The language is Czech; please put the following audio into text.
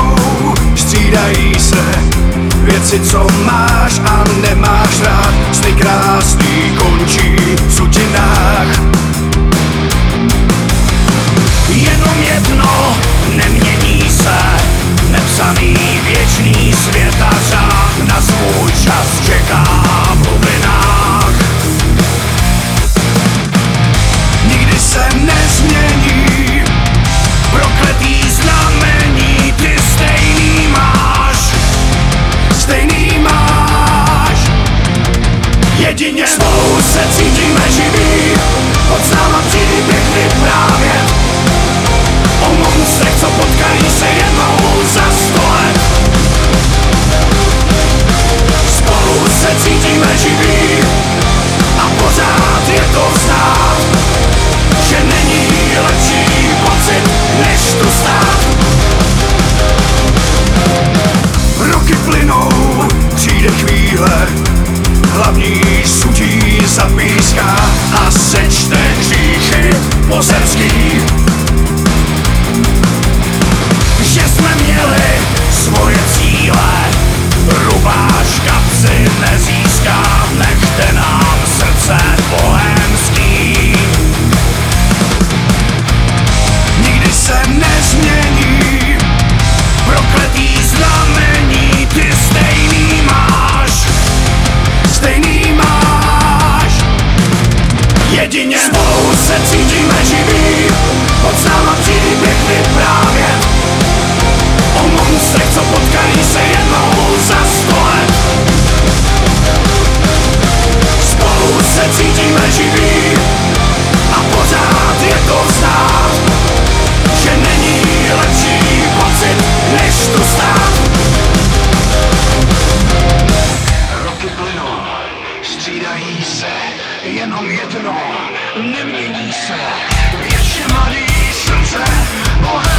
jednou střídají se věci, co máš a nemáš rád. Sny krásný končí v sutinách. Jedině spolu se cítíme živí Odznávám příběh vyprávět O monstrech, co potkají se jednou za sto let. Spolu se cítíme živí A pořád je to znát Že není lepší pocit, než tu stát. Roky plynou, střídají se Jenom jedno. Nemění se. Ještě mladý srdce bohemský